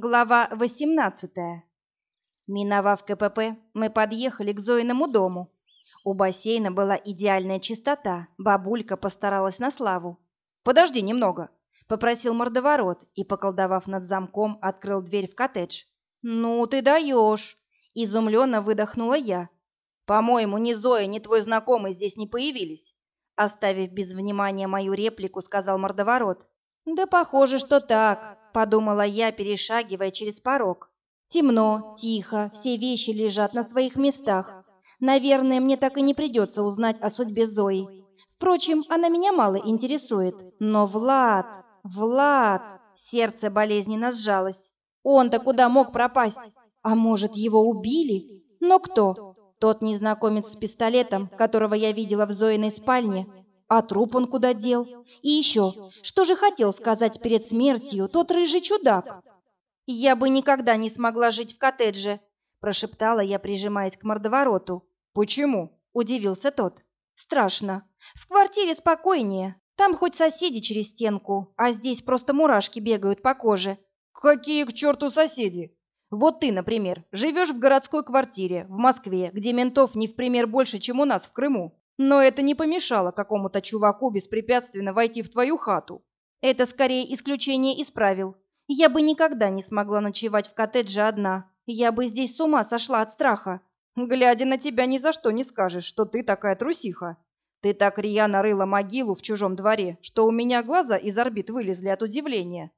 Глава 18. Миновав КПП, мы подъехали к Зоиному дому. У бассейна была идеальная чистота, бабулька постаралась на славу. «Подожди немного», — попросил мордоворот и, поколдовав над замком, открыл дверь в коттедж. «Ну ты даешь!» — изумленно выдохнула я. «По-моему, ни Зоя, ни твой знакомый здесь не появились». Оставив без внимания мою реплику, сказал мордоворот. «Да похоже, что так», — подумала я, перешагивая через порог. «Темно, тихо, все вещи лежат на своих местах. Наверное, мне так и не придется узнать о судьбе Зои. Впрочем, она меня мало интересует. Но Влад, Влад...» Сердце болезненно сжалось. «Он-то куда мог пропасть? А может, его убили? Но кто? Тот незнакомец с пистолетом, которого я видела в Зоиной спальне, а труп он куда дел? И еще, что же хотел сказать перед смертью тот рыжий чудак? «Я бы никогда не смогла жить в коттедже», – прошептала я, прижимаясь к мордовороту. «Почему?» – удивился тот. «Страшно. В квартире спокойнее. Там хоть соседи через стенку, а здесь просто мурашки бегают по коже». «Какие к черту соседи?» Вот ты, например, живешь в городской квартире в Москве, где ментов не в пример больше, чем у нас в Крыму. Но это не помешало какому-то чуваку беспрепятственно войти в твою хату. Это скорее исключение из правил. Я бы никогда не смогла ночевать в коттедже одна. Я бы здесь с ума сошла от страха. Глядя на тебя, ни за что не скажешь, что ты такая трусиха. Ты так рьяно рыла могилу в чужом дворе, что у меня глаза из орбит вылезли от удивления.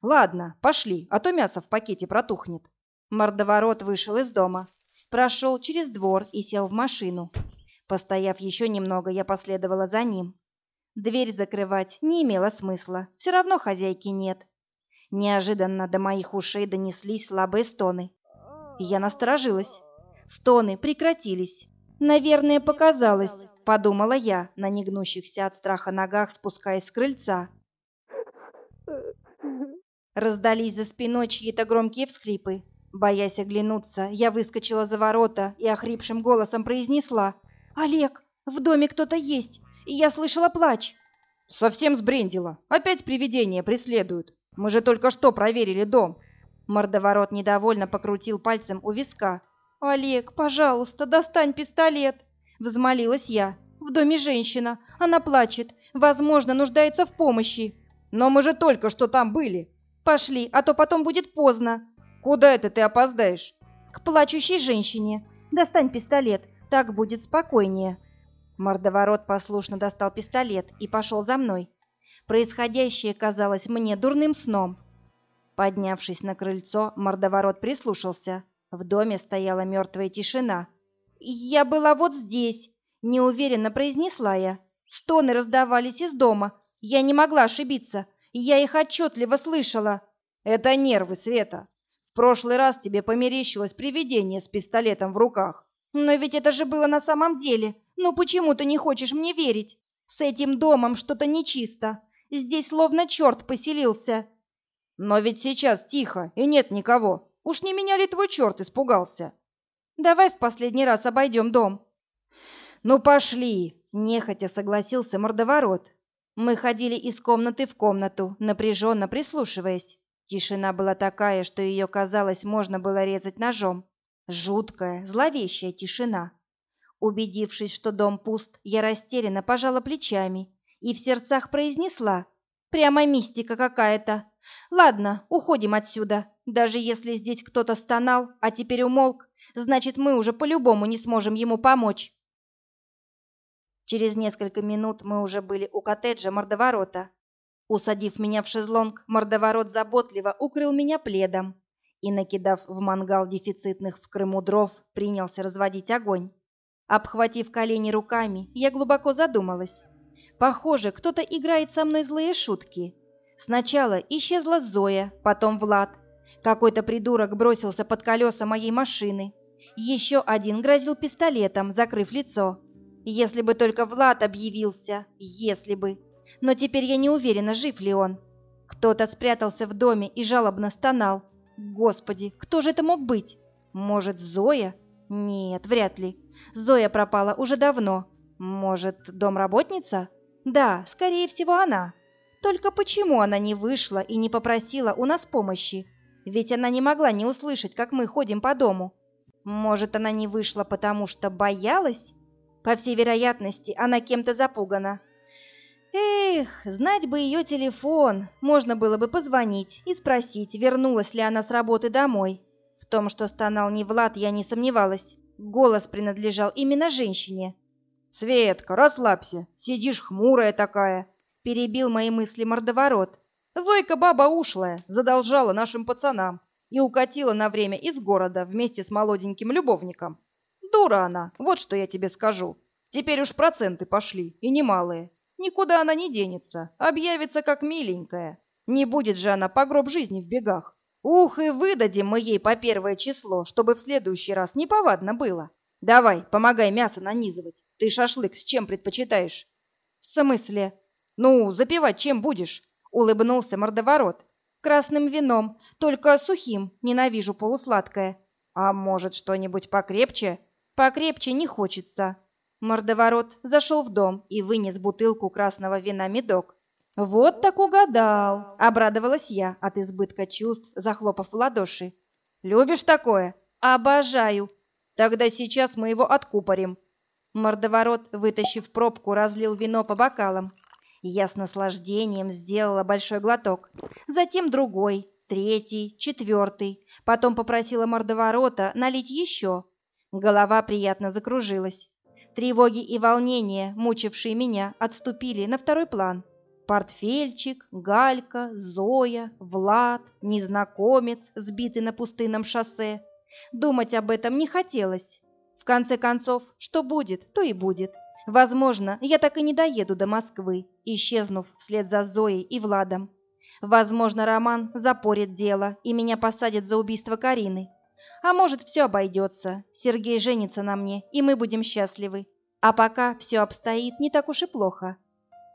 Ладно, пошли, а то мясо в пакете протухнет. Мордоворот вышел из дома, прошел через двор и сел в машину. Постояв еще немного, я последовала за ним. Дверь закрывать не имело смысла, все равно хозяйки нет. Неожиданно до моих ушей донеслись слабые стоны. Я насторожилась. Стоны прекратились. Наверное, показалось, подумала я, на негнущихся от страха ногах спускаясь с крыльца. Раздались за спиной чьи-то громкие всхлипы. Боясь оглянуться, я выскочила за ворота и охрипшим голосом произнесла «Олег, в доме кто-то есть, и я слышала плач». «Совсем сбрендила. Опять привидения преследуют. Мы же только что проверили дом». Мордоворот недовольно покрутил пальцем у виска. «Олег, пожалуйста, достань пистолет!» Взмолилась я. «В доме женщина. Она плачет. Возможно, нуждается в помощи». «Но мы же только что там были». «Пошли, а то потом будет поздно». «Куда это ты опоздаешь?» «К плачущей женщине. Достань пистолет. Так будет спокойнее. Мордоворот послушно достал пистолет и пошел за мной. Происходящее казалось мне дурным сном. Поднявшись на крыльцо, мордоворот прислушался. В доме стояла мертвая тишина. «Я была вот здесь», — неуверенно произнесла я. Стоны раздавались из дома. Я не могла ошибиться. Я их отчетливо слышала. «Это нервы, Света. В прошлый раз тебе померещилось привидение с пистолетом в руках. Но ведь это же было на самом деле. Ну почему ты не хочешь мне верить? С этим домом что-то нечисто. Здесь словно черт поселился. Но ведь сейчас тихо, и нет никого. Уж не меня ли твой черт испугался? Давай в последний раз обойдем дом. Ну пошли, нехотя согласился мордоворот. Мы ходили из комнаты в комнату, напряженно прислушиваясь. Тишина была такая, что ее, казалось, можно было резать ножом. Жуткая, зловещая тишина. Убедившись, что дом пуст, я растерянно пожала плечами и в сердцах произнесла «Прямо мистика какая-то. Ладно, уходим отсюда. Даже если здесь кто-то стонал, а теперь умолк, значит, мы уже по-любому не сможем ему помочь». Через несколько минут мы уже были у коттеджа мордоворота. Усадив меня в шезлонг, мордоворот заботливо укрыл меня пледом и, накидав в мангал дефицитных в Крыму дров, принялся разводить огонь. Обхватив колени руками, я глубоко задумалась. Похоже, кто-то играет со мной злые шутки. Сначала исчезла Зоя, потом Влад. Какой-то придурок бросился под колеса моей машины. Еще один грозил пистолетом, закрыв лицо. Если бы только Влад объявился, если бы. Но теперь я не уверена, жив ли он. Кто-то спрятался в доме и жалобно стонал. Господи, кто же это мог быть? Может, Зоя? Нет, вряд ли. Зоя пропала уже давно. Может, домработница? Да, скорее всего, она. Только почему она не вышла и не попросила у нас помощи? Ведь она не могла не услышать, как мы ходим по дому. Может, она не вышла, потому что боялась? По всей вероятности, она кем-то запугана. Эх, знать бы ее телефон, можно было бы позвонить и спросить, вернулась ли она с работы домой. В том, что стонал не Влад, я не сомневалась. Голос принадлежал именно женщине. «Светка, расслабься, сидишь хмурая такая», — перебил мои мысли мордоворот. «Зойка баба ушлая, задолжала нашим пацанам и укатила на время из города вместе с молоденьким любовником. Дура она, вот что я тебе скажу. Теперь уж проценты пошли, и немалые. Никуда она не денется, объявится как миленькая. Не будет же она по гроб жизни в бегах. Ух, и выдадим мы ей по первое число, чтобы в следующий раз неповадно было. Давай, помогай мясо нанизывать. Ты шашлык с чем предпочитаешь? В смысле? Ну, запивать чем будешь? Улыбнулся мордоворот. Красным вином, только сухим, ненавижу полусладкое. А может, что-нибудь покрепче? Покрепче не хочется. Мордоворот зашел в дом и вынес бутылку красного вина медок. «Вот так угадал!» — обрадовалась я от избытка чувств, захлопав в ладоши. «Любишь такое?» «Обожаю!» «Тогда сейчас мы его откупорим!» Мордоворот, вытащив пробку, разлил вино по бокалам. Я с наслаждением сделала большой глоток, затем другой, третий, четвертый. Потом попросила мордоворота налить еще. Голова приятно закружилась. Тревоги и волнения, мучившие меня, отступили на второй план. Портфельчик, Галька, Зоя, Влад, незнакомец, сбитый на пустынном шоссе. Думать об этом не хотелось. В конце концов, что будет, то и будет. Возможно, я так и не доеду до Москвы, исчезнув вслед за Зоей и Владом. Возможно, Роман запорит дело и меня посадят за убийство Карины. А может, все обойдется. Сергей женится на мне, и мы будем счастливы. А пока все обстоит не так уж и плохо.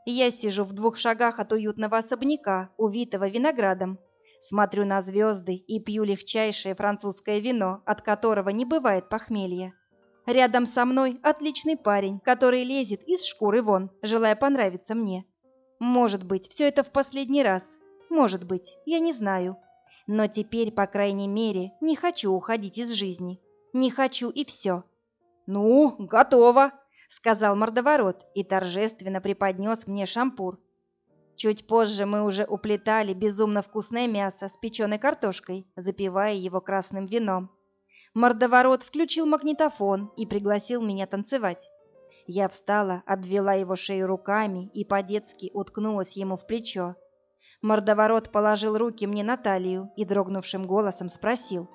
Я сижу в двух шагах от уютного особняка, увитого виноградом. Смотрю на звезды и пью легчайшее французское вино, от которого не бывает похмелья. Рядом со мной отличный парень, который лезет из шкуры вон, желая понравиться мне. Может быть, все это в последний раз. Может быть, я не знаю. Но теперь, по крайней мере, не хочу уходить из жизни. Не хочу и все. «Ну, готово!» — сказал мордоворот и торжественно преподнес мне шампур. Чуть позже мы уже уплетали безумно вкусное мясо с печеной картошкой, запивая его красным вином. Мордоворот включил магнитофон и пригласил меня танцевать. Я встала, обвела его шею руками и по-детски уткнулась ему в плечо. Мордоворот положил руки мне на талию и дрогнувшим голосом спросил.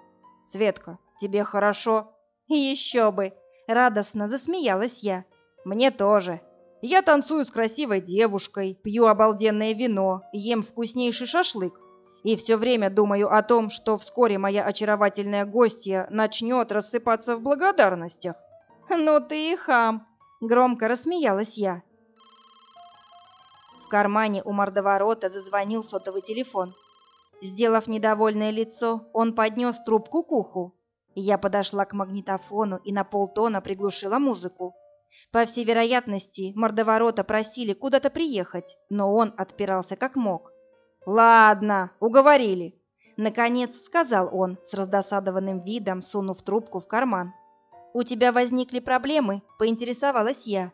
«Светка, тебе хорошо?» «Еще бы!» — радостно засмеялась я. «Мне тоже. Я танцую с красивой девушкой, пью обалденное вино, ем вкуснейший шашлык. И все время думаю о том, что вскоре моя очаровательная гостья начнет рассыпаться в благодарностях». «Ну ты и хам!» — громко рассмеялась я. Кармане у мордоворота зазвонил сотовый телефон. Сделав недовольное лицо, он поднес трубку к уху. Я подошла к магнитофону и на полтона приглушила музыку. По всей вероятности, мордоворота просили куда-то приехать, но он отпирался как мог. «Ладно, уговорили», — наконец сказал он с раздосадованным видом, сунув трубку в карман. «У тебя возникли проблемы?» — поинтересовалась я.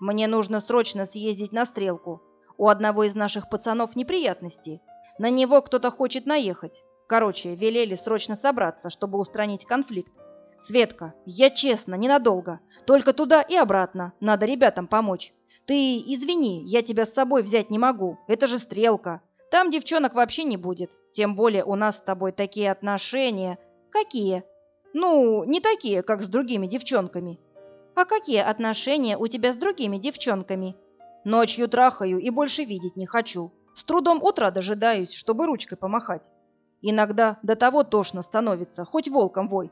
«Мне нужно срочно съездить на стрелку. У одного из наших пацанов неприятности. На него кто-то хочет наехать. Короче, велели срочно собраться, чтобы устранить конфликт. Светка, я честно, ненадолго. Только туда и обратно. Надо ребятам помочь. Ты извини, я тебя с собой взять не могу. Это же стрелка. Там девчонок вообще не будет. Тем более у нас с тобой такие отношения. Какие? Ну, не такие, как с другими девчонками. А какие отношения у тебя с другими девчонками? Ночью трахаю и больше видеть не хочу. С трудом утра дожидаюсь, чтобы ручкой помахать. Иногда до того тошно становится, хоть волком вой.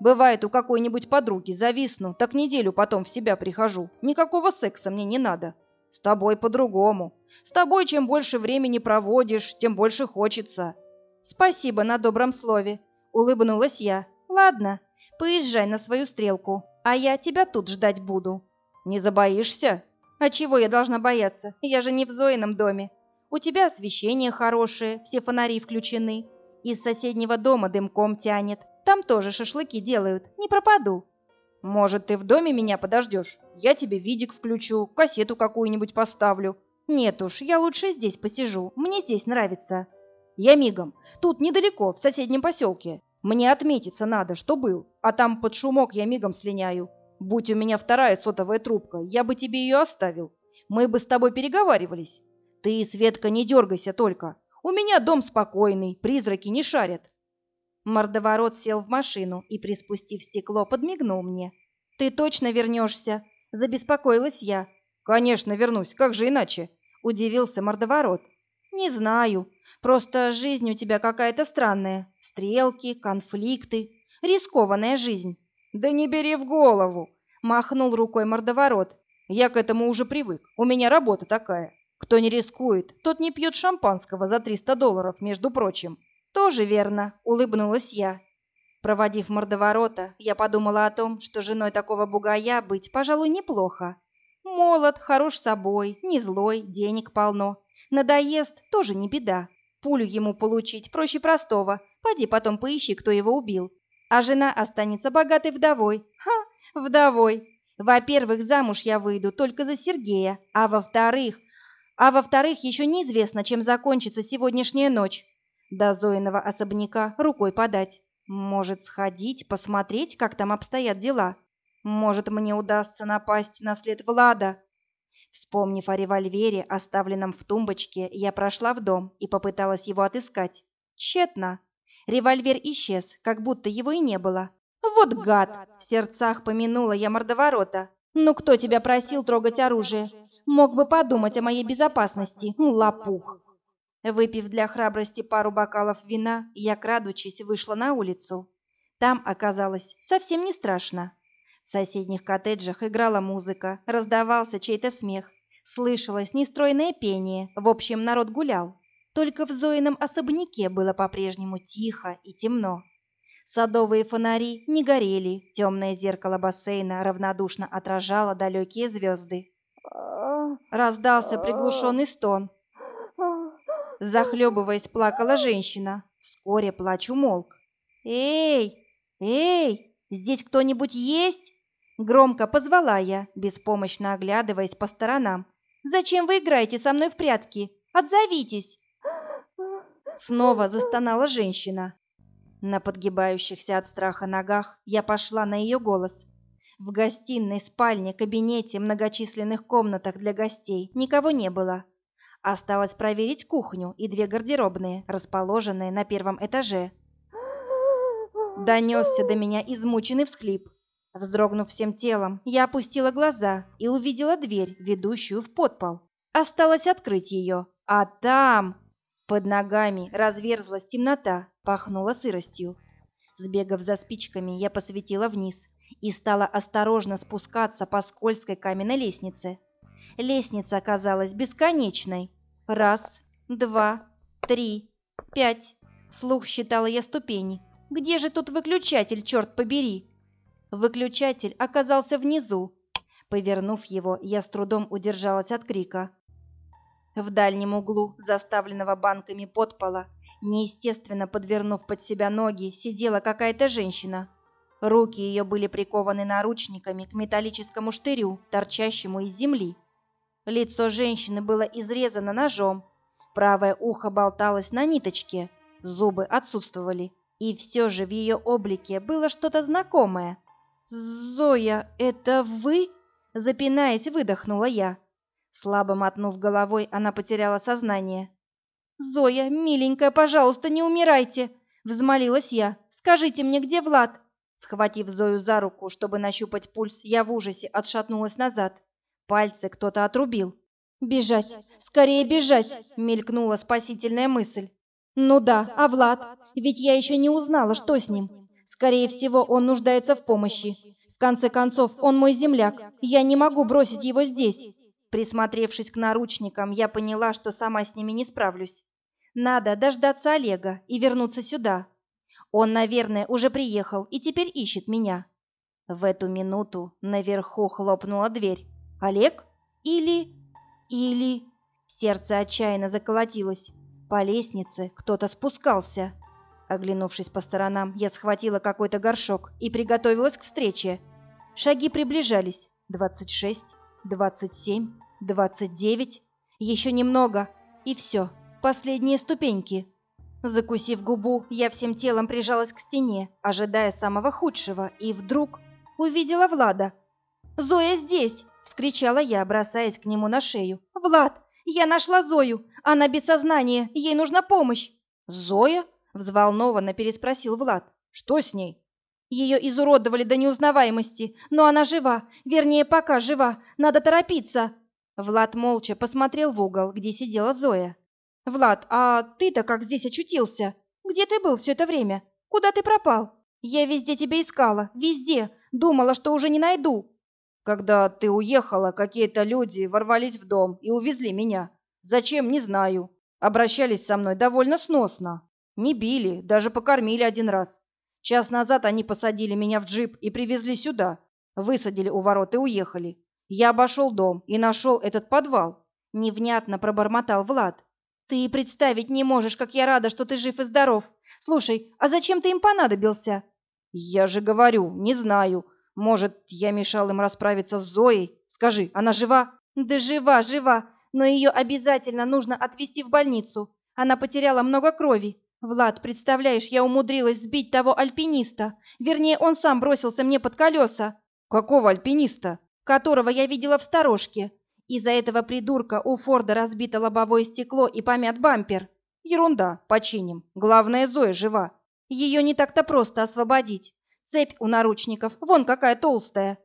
Бывает, у какой-нибудь подруги зависну, так неделю потом в себя прихожу. Никакого секса мне не надо. С тобой по-другому. С тобой чем больше времени проводишь, тем больше хочется. Спасибо на добром слове. Улыбнулась я. Ладно, поезжай на свою стрелку, а я тебя тут ждать буду. Не забоишься? А чего я должна бояться? Я же не в Зоином доме. У тебя освещение хорошее, все фонари включены. Из соседнего дома дымком тянет. Там тоже шашлыки делают. Не пропаду. Может, ты в доме меня подождешь? Я тебе видик включу, кассету какую-нибудь поставлю. Нет уж, я лучше здесь посижу. Мне здесь нравится. Я мигом. Тут недалеко, в соседнем поселке. Мне отметиться надо, что был. А там под шумок я мигом слиняю. Будь у меня вторая сотовая трубка, я бы тебе ее оставил. Мы бы с тобой переговаривались. Ты, Светка, не дергайся только. У меня дом спокойный, призраки не шарят. Мордоворот сел в машину и, приспустив стекло, подмигнул мне. «Ты точно вернешься?» – забеспокоилась я. «Конечно вернусь, как же иначе?» – удивился мордоворот. «Не знаю. Просто жизнь у тебя какая-то странная. Стрелки, конфликты. Рискованная жизнь». «Да не бери в голову!» – махнул рукой мордоворот. «Я к этому уже привык. У меня работа такая. Кто не рискует, тот не пьет шампанского за 300 долларов, между прочим. «Тоже верно», — улыбнулась я. Проводив мордоворота, я подумала о том, что женой такого бугая быть, пожалуй, неплохо. Молод, хорош собой, не злой, денег полно. Надоест, тоже не беда. Пулю ему получить проще простого. Пойди потом поищи, кто его убил. А жена останется богатой вдовой. Ха, вдовой. Во-первых, замуж я выйду только за Сергея, а во-вторых... А во-вторых, еще неизвестно, чем закончится сегодняшняя ночь. До Зоиного особняка рукой подать. Может, сходить, посмотреть, как там обстоят дела. Может, мне удастся напасть на след Влада. Вспомнив о револьвере, оставленном в тумбочке, я прошла в дом и попыталась его отыскать. Тщетно. Револьвер исчез, как будто его и не было. «Вот гад!» — в сердцах помянула я мордоворота. «Ну кто тебя просил трогать оружие? Мог бы подумать о моей безопасности, лопух!» Выпив для храбрости пару бокалов вина, я, крадучись, вышла на улицу. Там оказалось совсем не страшно. В соседних коттеджах играла музыка, раздавался чей-то смех, слышалось нестройное пение, в общем, народ гулял. Только в Зоином особняке было по-прежнему тихо и темно. Садовые фонари не горели, темное зеркало бассейна равнодушно отражало далекие звезды. Раздался приглушенный стон, Захлебываясь, плакала женщина. Вскоре плач умолк. «Эй! Эй! Здесь кто-нибудь есть?» Громко позвала я, беспомощно оглядываясь по сторонам. «Зачем вы играете со мной в прятки? Отзовитесь!» Снова застонала женщина. На подгибающихся от страха ногах я пошла на ее голос. В гостиной, спальне, кабинете, многочисленных комнатах для гостей никого не было. Осталось проверить кухню и две гардеробные, расположенные на первом этаже. Донесся до меня измученный всхлип. Вздрогнув всем телом, я опустила глаза и увидела дверь, ведущую в подпол. Осталось открыть ее, а там... Под ногами разверзлась темнота, пахнула сыростью. Сбегав за спичками, я посветила вниз и стала осторожно спускаться по скользкой каменной лестнице. Лестница оказалась бесконечной. Раз, два, три, пять. Слух считала я ступени. Где же тут выключатель, черт побери? Выключатель оказался внизу. Повернув его, я с трудом удержалась от крика. В дальнем углу, заставленного банками подпола, неестественно подвернув под себя ноги, сидела какая-то женщина. Руки ее были прикованы наручниками к металлическому штырю, торчащему из земли. Лицо женщины было изрезано ножом, правое ухо болталось на ниточке, зубы отсутствовали, и все же в ее облике было что-то знакомое. «Зоя, это вы?» – запинаясь, выдохнула я. Слабо мотнув головой, она потеряла сознание. «Зоя, миленькая, пожалуйста, не умирайте!» – взмолилась я. «Скажите мне, где Влад?» Схватив Зою за руку, чтобы нащупать пульс, я в ужасе отшатнулась назад. Пальцы кто-то отрубил. «Бежать! Скорее бежать!» — мелькнула спасительная мысль. «Ну да, а Влад? Ведь я еще не узнала, что с ним. Скорее всего, он нуждается в помощи. В конце концов, он мой земляк. Я не могу бросить его здесь». Присмотревшись к наручникам, я поняла, что сама с ними не справлюсь. Надо дождаться Олега и вернуться сюда. Он, наверное, уже приехал и теперь ищет меня. В эту минуту наверху хлопнула дверь. Олег? Или... Или... Сердце отчаянно заколотилось. По лестнице кто-то спускался. Оглянувшись по сторонам, я схватила какой-то горшок и приготовилась к встрече. Шаги приближались. Двадцать шесть, двадцать семь, двадцать девять. Еще немного, и все. Последние ступеньки. Закусив губу, я всем телом прижалась к стене, ожидая самого худшего, и вдруг увидела Влада. «Зоя здесь!» — вскричала я, бросаясь к нему на шею. «Влад, я нашла Зою! Она без сознания, ей нужна помощь!» «Зоя?» — взволнованно переспросил Влад. «Что с ней?» Ее изуродовали до неузнаваемости, но она жива, вернее, пока жива, надо торопиться!» Влад молча посмотрел в угол, где сидела Зоя. «Влад, а ты-то как здесь очутился? Где ты был все это время? Куда ты пропал? Я везде тебя искала, везде. Думала, что уже не найду». «Когда ты уехала, какие-то люди ворвались в дом и увезли меня. Зачем, не знаю. Обращались со мной довольно сносно. Не били, даже покормили один раз. Час назад они посадили меня в джип и привезли сюда. Высадили у ворот и уехали. Я обошел дом и нашел этот подвал». Невнятно пробормотал Влад. Ты представить не можешь, как я рада, что ты жив и здоров. Слушай, а зачем ты им понадобился? Я же говорю, не знаю. Может, я мешал им расправиться с Зоей? Скажи, она жива? Да жива, жива. Но ее обязательно нужно отвезти в больницу. Она потеряла много крови. Влад, представляешь, я умудрилась сбить того альпиниста. Вернее, он сам бросился мне под колеса. Какого альпиниста? Которого я видела в сторожке. Из-за этого придурка у Форда разбито лобовое стекло и помят бампер. Ерунда, починим. Главное, Зоя жива. Ее не так-то просто освободить. Цепь у наручников, вон какая толстая.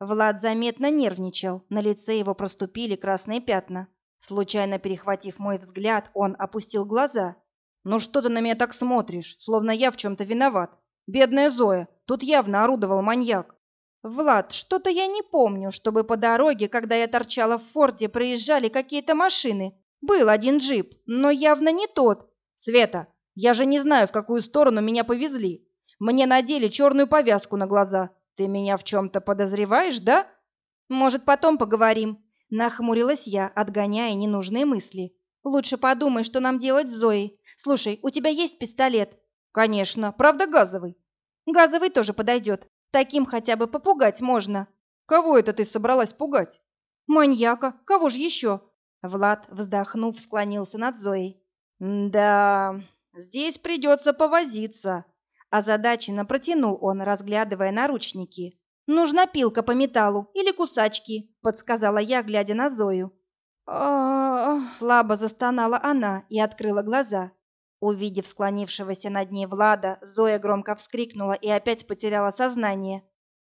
Влад заметно нервничал, на лице его проступили красные пятна. Случайно перехватив мой взгляд, он опустил глаза. «Ну что ты на меня так смотришь, словно я в чем-то виноват? Бедная Зоя, тут явно орудовал маньяк». «Влад, что-то я не помню, чтобы по дороге, когда я торчала в форте, проезжали какие-то машины. Был один джип, но явно не тот». «Света, я же не знаю, в какую сторону меня повезли. Мне надели черную повязку на глаза. Ты меня в чем-то подозреваешь, да?» «Может, потом поговорим?» Нахмурилась я, отгоняя ненужные мысли. «Лучше подумай, что нам делать с Зоей. Слушай, у тебя есть пистолет?» «Конечно, правда газовый?» «Газовый тоже подойдет. Таким хотя бы попугать можно. Кого это ты собралась пугать? Маньяка. Кого же еще? Влад, вздохнув, склонился над Зоей. Да, здесь придется повозиться. Озадаченно протянул он, разглядывая наручники. «Нужна пилка по металлу или кусачки», — подсказала я, глядя на Зою. Слабо застонала она и открыла глаза. Увидев склонившегося над ней Влада, Зоя громко вскрикнула и опять потеряла сознание.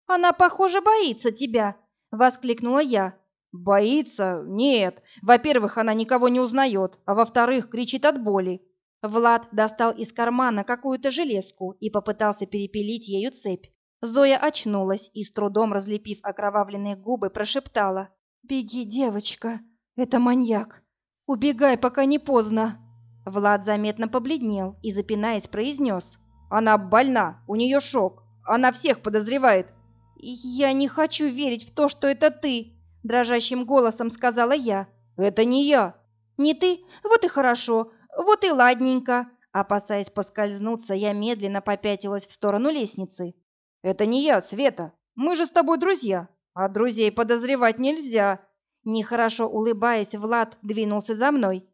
«Она, похоже, боится тебя!» — воскликнула я. «Боится? Нет. Во-первых, она никого не узнает, а во-вторых, кричит от боли». Влад достал из кармана какую-то железку и попытался перепилить ею цепь. Зоя очнулась и, с трудом разлепив окровавленные губы, прошептала. «Беги, девочка, это маньяк. Убегай, пока не поздно». Влад заметно побледнел и, запинаясь, произнес. «Она больна, у нее шок, она всех подозревает». «Я не хочу верить в то, что это ты», — дрожащим голосом сказала я. «Это не я». «Не ты? Вот и хорошо, вот и ладненько». Опасаясь поскользнуться, я медленно попятилась в сторону лестницы. «Это не я, Света. Мы же с тобой друзья, а друзей подозревать нельзя». Нехорошо улыбаясь, Влад двинулся за мной.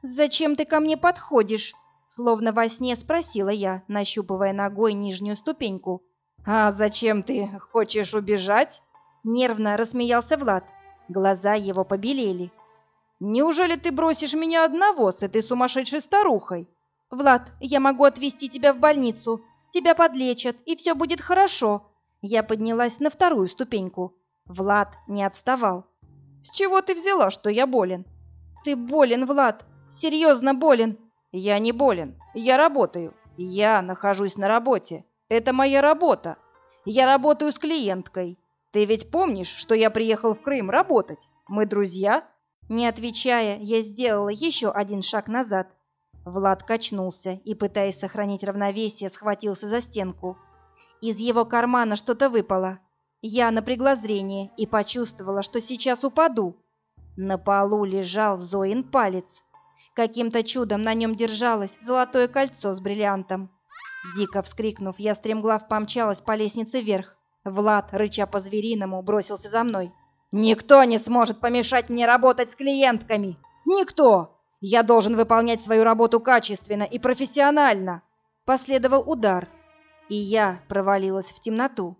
«Зачем ты ко мне подходишь?» Словно во сне спросила я, нащупывая ногой нижнюю ступеньку. «А зачем ты? Хочешь убежать?» Нервно рассмеялся Влад. Глаза его побелели. «Неужели ты бросишь меня одного с этой сумасшедшей старухой?» «Влад, я могу отвезти тебя в больницу. Тебя подлечат, и все будет хорошо». Я поднялась на вторую ступеньку. Влад не отставал. «С чего ты взяла, что я болен?» «Ты болен, Влад. Серьезно болен. Я не болен. Я работаю. Я нахожусь на работе. Это моя работа. Я работаю с клиенткой. Ты ведь помнишь, что я приехал в Крым работать? Мы друзья? Не отвечая, я сделала еще один шаг назад. Влад качнулся и, пытаясь сохранить равновесие, схватился за стенку. Из его кармана что-то выпало. Я напрягла зрение и почувствовала, что сейчас упаду. На полу лежал Зоин палец. Каким-то чудом на нем держалось золотое кольцо с бриллиантом. Дико вскрикнув, я стремглав помчалась по лестнице вверх. Влад, рыча по-звериному, бросился за мной. «Никто не сможет помешать мне работать с клиентками! Никто! Я должен выполнять свою работу качественно и профессионально!» Последовал удар, и я провалилась в темноту.